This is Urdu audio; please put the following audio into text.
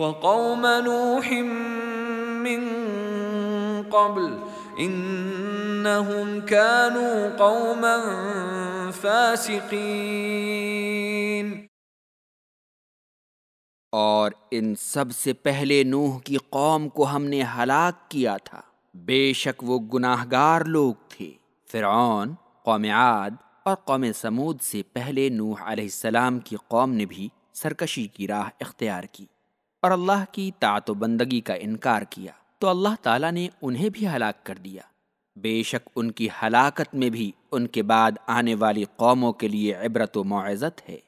وقوم نوح من قبل انہم كانوا قوما فاسقین اور ان سب سے پہلے نوح کی قوم کو ہم نے ہلاک کیا تھا۔ بے شک وہ گناہ گار لوگ تھے۔ فرعون، قوم عاد اور قوم سمود سے پہلے نوح علیہ السلام کی قوم نے بھی سرکشی کی راہ اختیار کی۔ اور اللہ کی طاعت و بندگی کا انکار کیا تو اللہ تعالیٰ نے انہیں بھی ہلاک کر دیا۔ بے شک ان کی ہلاکت میں بھی ان کے بعد آنے والی قوموں کے لیے عبرت و معزت ہے۔